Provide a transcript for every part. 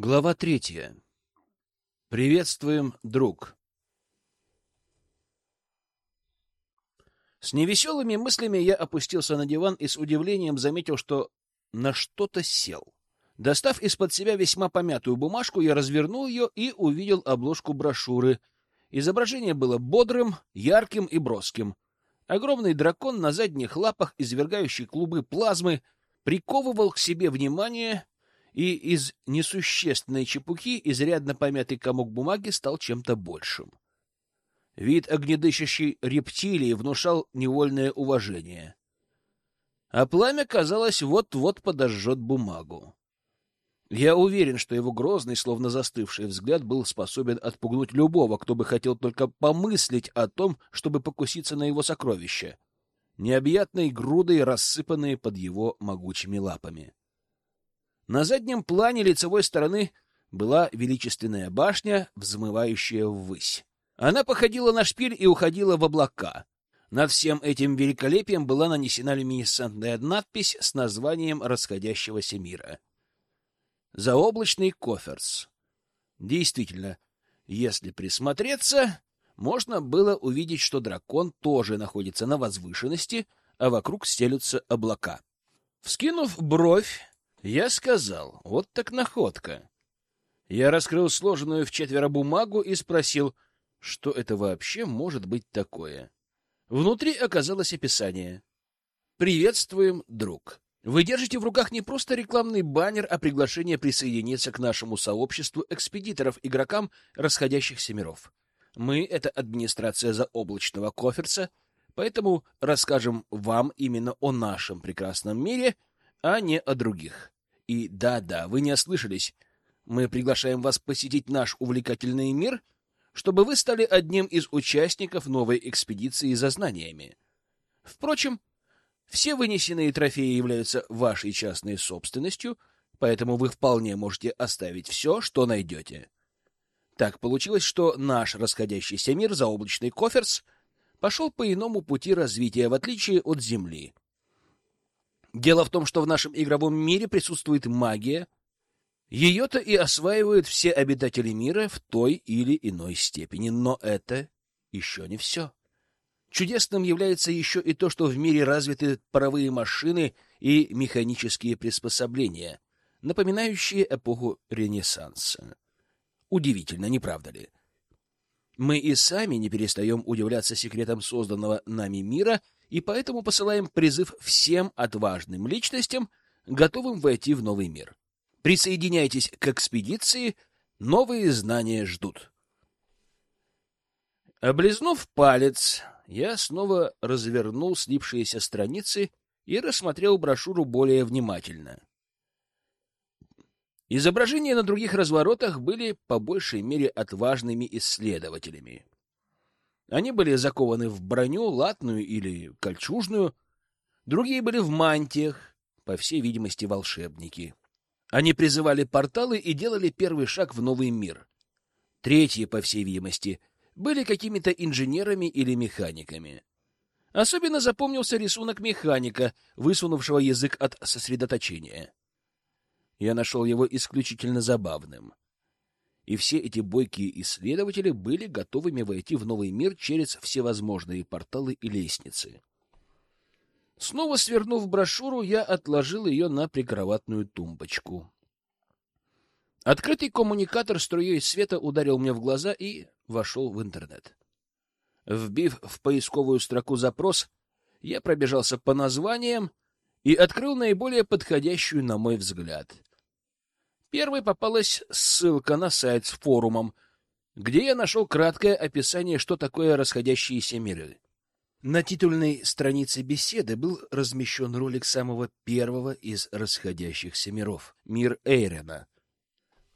Глава третья. Приветствуем, друг. С невеселыми мыслями я опустился на диван и с удивлением заметил, что на что-то сел. Достав из-под себя весьма помятую бумажку, я развернул ее и увидел обложку брошюры. Изображение было бодрым, ярким и броским. Огромный дракон на задних лапах, извергающий клубы плазмы, приковывал к себе внимание и из несущественной чепухи изрядно помятый комок бумаги стал чем-то большим. Вид огнедышащей рептилии внушал невольное уважение. А пламя, казалось, вот-вот подожжет бумагу. Я уверен, что его грозный, словно застывший взгляд был способен отпугнуть любого, кто бы хотел только помыслить о том, чтобы покуситься на его сокровища, необъятной грудой, рассыпанные под его могучими лапами. На заднем плане лицевой стороны была величественная башня, взмывающая ввысь. Она походила на шпиль и уходила в облака. Над всем этим великолепием была нанесена люминесцентная надпись с названием расходящегося мира. Заоблачный коферс. Действительно, если присмотреться, можно было увидеть, что дракон тоже находится на возвышенности, а вокруг стелются облака. Вскинув бровь, я сказал, вот так находка. Я раскрыл сложенную в четверо бумагу и спросил, что это вообще может быть такое. Внутри оказалось описание. «Приветствуем, друг. Вы держите в руках не просто рекламный баннер, а приглашение присоединиться к нашему сообществу экспедиторов-игрокам расходящихся миров. Мы — это администрация заоблачного коферца, поэтому расскажем вам именно о нашем прекрасном мире — а не о других. И да-да, вы не ослышались. Мы приглашаем вас посетить наш увлекательный мир, чтобы вы стали одним из участников новой экспедиции за знаниями. Впрочем, все вынесенные трофеи являются вашей частной собственностью, поэтому вы вполне можете оставить все, что найдете. Так получилось, что наш расходящийся мир, заоблачный Коферс, пошел по иному пути развития, в отличие от Земли — Дело в том, что в нашем игровом мире присутствует магия. Ее-то и осваивают все обитатели мира в той или иной степени. Но это еще не все. Чудесным является еще и то, что в мире развиты паровые машины и механические приспособления, напоминающие эпоху Ренессанса. Удивительно, не правда ли? Мы и сами не перестаем удивляться секретам созданного нами мира — и поэтому посылаем призыв всем отважным личностям, готовым войти в новый мир. Присоединяйтесь к экспедиции, новые знания ждут. Облизнув палец, я снова развернул слипшиеся страницы и рассмотрел брошюру более внимательно. Изображения на других разворотах были по большей мере отважными исследователями. Они были закованы в броню, латную или кольчужную, другие были в мантиях, по всей видимости, волшебники. Они призывали порталы и делали первый шаг в новый мир. Третьи, по всей видимости, были какими-то инженерами или механиками. Особенно запомнился рисунок механика, высунувшего язык от сосредоточения. Я нашел его исключительно забавным и все эти бойкие исследователи были готовыми войти в новый мир через всевозможные порталы и лестницы. Снова свернув брошюру, я отложил ее на прикроватную тумбочку. Открытый коммуникатор струей света ударил мне в глаза и вошел в интернет. Вбив в поисковую строку запрос, я пробежался по названиям и открыл наиболее подходящую, на мой взгляд — Первой попалась ссылка на сайт с форумом, где я нашел краткое описание, что такое расходящиеся миры. На титульной странице беседы был размещен ролик самого первого из расходящихся миров — мир Эйрена.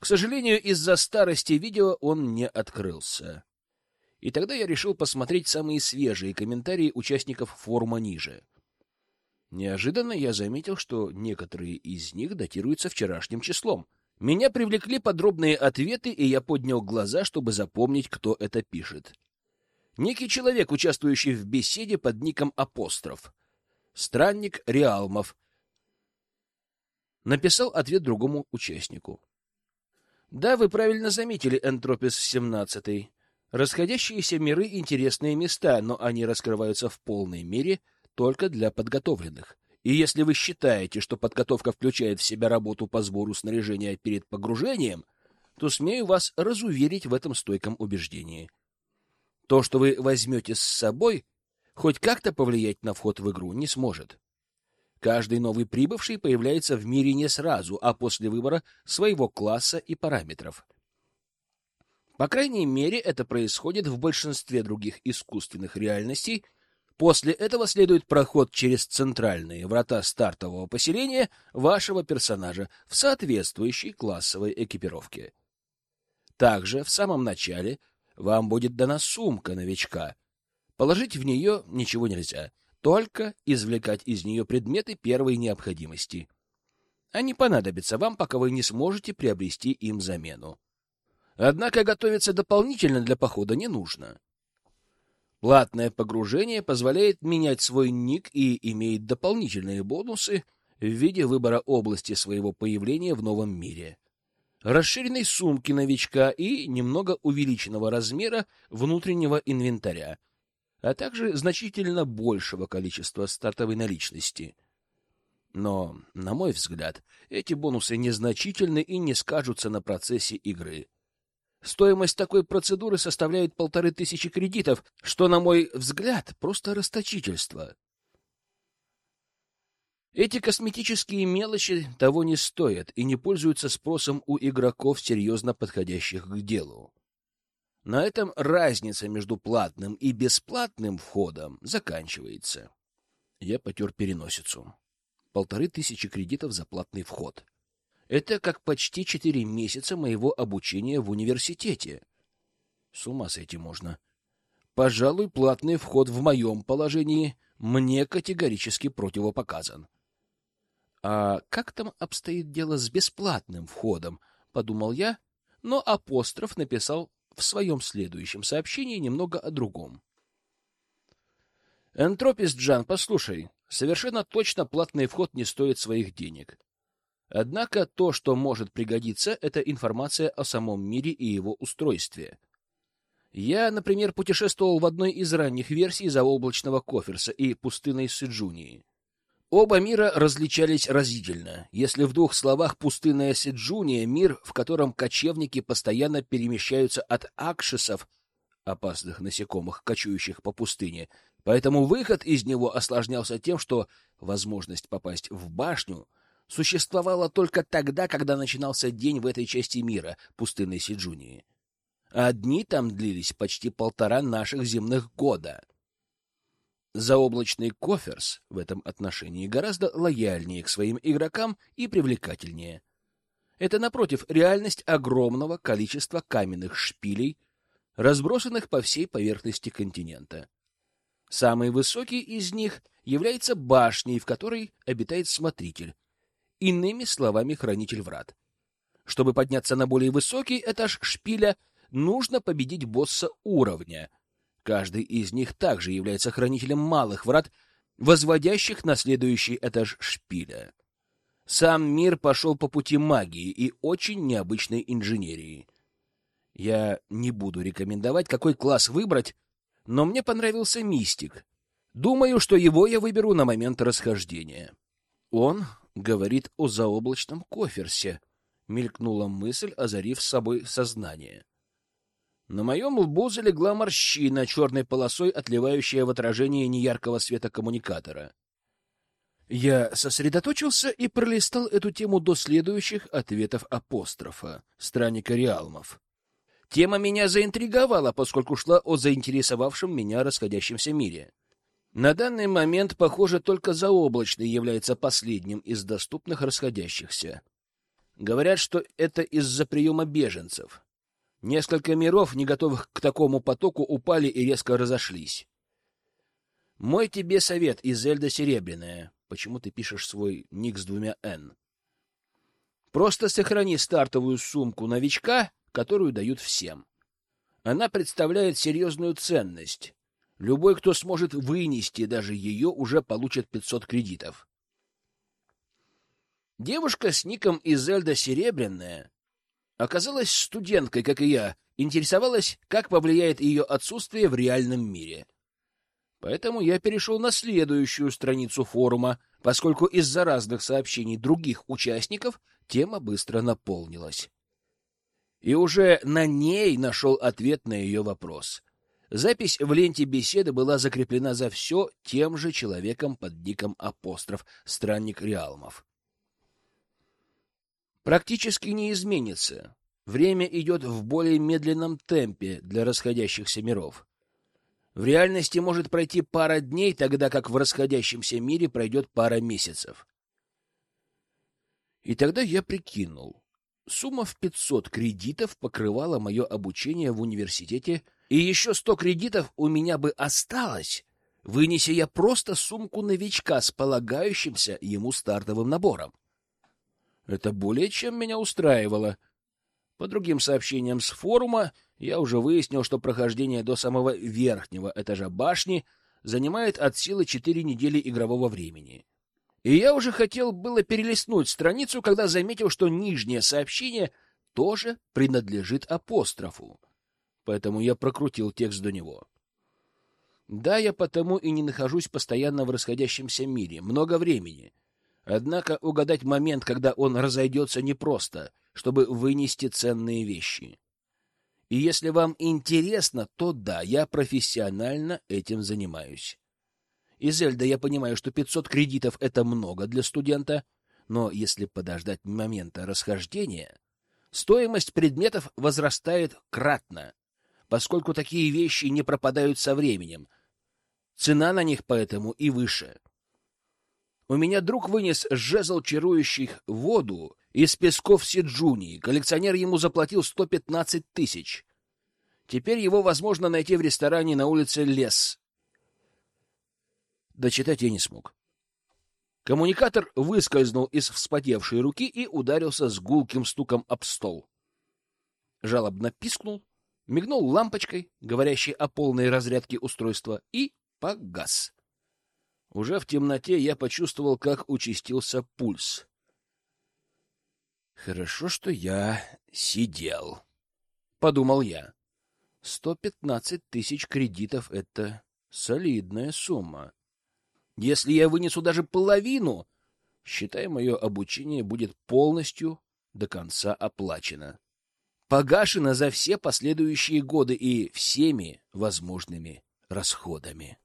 К сожалению, из-за старости видео он не открылся. И тогда я решил посмотреть самые свежие комментарии участников форума ниже. Неожиданно я заметил, что некоторые из них датируются вчерашним числом — меня привлекли подробные ответы, и я поднял глаза, чтобы запомнить, кто это пишет. Некий человек, участвующий в беседе под ником Апостроф. Странник Реалмов. Написал ответ другому участнику. Да, вы правильно заметили, Энтропис 17. Расходящиеся миры — интересные места, но они раскрываются в полной мере только для подготовленных. И если вы считаете, что подготовка включает в себя работу по сбору снаряжения перед погружением, то смею вас разуверить в этом стойком убеждении. То, что вы возьмете с собой, хоть как-то повлиять на вход в игру не сможет. Каждый новый прибывший появляется в мире не сразу, а после выбора своего класса и параметров. По крайней мере, это происходит в большинстве других искусственных реальностей. После этого следует проход через центральные врата стартового поселения вашего персонажа в соответствующей классовой экипировке. Также в самом начале вам будет дана сумка новичка. Положить в нее ничего нельзя — только извлекать из нее предметы первой необходимости. Они понадобятся вам, пока вы не сможете приобрести им замену. Однако готовиться дополнительно для похода не нужно. Платное погружение позволяет менять свой ник и имеет дополнительные бонусы в виде выбора области своего появления в новом мире, расширенной сумки новичка и немного увеличенного размера внутреннего инвентаря, а также значительно большего количества стартовой наличности. Но, на мой взгляд, эти бонусы незначительны и не скажутся на процессе игры. Стоимость такой процедуры составляет полторы тысячи кредитов, что, на мой взгляд, просто расточительство. Эти косметические мелочи того не стоят и не пользуются спросом у игроков, серьезно подходящих к делу. На этом разница между платным и бесплатным входом заканчивается. Я потер переносицу. Полторы тысячи кредитов за платный вход. Это как почти четыре месяца моего обучения в университете. С ума сойти можно. Пожалуй, платный вход в моем положении мне категорически противопоказан. А как там обстоит дело с бесплатным входом, подумал я, но апостроф написал в своем следующем сообщении немного о другом. Энтропис Джан, послушай, совершенно точно платный вход не стоит своих денег. Однако то, что может пригодиться, это информация о самом мире и его устройстве. Я, например, путешествовал в одной из ранних версий заоблачного Коферса и пустынной Сиджунии. Оба мира различались разительно. Если в двух словах пустынная Сиджуния — мир, в котором кочевники постоянно перемещаются от акшисов, опасных насекомых, кочующих по пустыне, поэтому выход из него осложнялся тем, что возможность попасть в башню существовала только тогда, когда начинался день в этой части мира, пустынной Сиджунии. А дни там длились почти полтора наших земных года — Заоблачный Коферс в этом отношении гораздо лояльнее к своим игрокам и привлекательнее. Это, напротив, реальность огромного количества каменных шпилей, разбросанных по всей поверхности континента. Самый высокий из них является башней, в которой обитает смотритель, иными словами, хранитель врат. Чтобы подняться на более высокий этаж шпиля, нужно победить босса уровня — Каждый из них также является хранителем малых врат, возводящих на следующий этаж шпиля. Сам мир пошел по пути магии и очень необычной инженерии. Я не буду рекомендовать, какой класс выбрать, но мне понравился мистик. Думаю, что его я выберу на момент расхождения. Он говорит о заоблачном коферсе, мелькнула мысль, озарив собой сознание. На моем лбу залегла морщина, черной полосой отливающая в отражении неяркого света коммуникатора. Я сосредоточился и пролистал эту тему до следующих ответов апострофа, странника Реалмов. Тема меня заинтриговала, поскольку шла о заинтересовавшем меня расходящемся мире. На данный момент, похоже, только заоблачный является последним из доступных расходящихся. Говорят, что это из-за приема беженцев. Несколько миров, не готовых к такому потоку, упали и резко разошлись. Мой тебе совет из Зельда Серебряная. Почему ты пишешь свой ник с двумя «Н»? Просто сохрани стартовую сумку новичка, которую дают всем. Она представляет серьезную ценность. Любой, кто сможет вынести даже ее, уже получит 500 кредитов. Девушка с ником Изельда Серебряная оказалась студенткой, как и я, интересовалась, как повлияет ее отсутствие в реальном мире. Поэтому я перешел на следующую страницу форума, поскольку из-за разных сообщений других участников тема быстро наполнилась. И уже на ней нашел ответ на ее вопрос. Запись в ленте беседы была закреплена за все тем же человеком под ником Апостроф, странник Реалмов. Практически не изменится. Время идет в более медленном темпе для расходящихся миров. В реальности может пройти пара дней, тогда как в расходящемся мире пройдет пара месяцев. И тогда я прикинул. Сумма в 500 кредитов покрывала мое обучение в университете и еще сто кредитов у меня бы осталось, вынеся я просто сумку новичка с полагающимся ему стартовым набором. Это более чем меня устраивало. По другим сообщениям с форума я уже выяснил, что прохождение до самого верхнего этажа башни занимает от силы четыре недели игрового времени. И я уже хотел было перелистнуть страницу, когда заметил, что нижнее сообщение тоже принадлежит апострофу поэтому я прокрутил текст до него. Да, я потому и не нахожусь постоянно в расходящемся мире, много времени. Однако угадать момент, когда он разойдется, непросто, чтобы вынести ценные вещи. И если вам интересно, то да, я профессионально этим занимаюсь. Из Зельда я понимаю, что 500 кредитов — это много для студента, но если подождать момента расхождения, стоимость предметов возрастает кратно поскольку такие вещи не пропадают со временем. Цена на них поэтому и выше. У меня друг вынес жезл, чарующий воду из песков Сиджуни. Коллекционер ему заплатил 115 тысяч. Теперь его возможно найти в ресторане на улице Лес. Дочитать я не смог. Коммуникатор выскользнул из вспотевшей руки и ударился с гулким стуком об стол. Жалобно пискнул, мигнул лампочкой, говорящей о полной разрядке устройства, и погас. Уже в темноте я почувствовал, как участился пульс. Хорошо, что я сидел, подумал я. Сто пятнадцать тысяч кредитов — это солидная сумма. Если я вынесу даже половину, считай, мое обучение будет полностью до конца оплачено погашена за все последующие годы и всеми возможными расходами.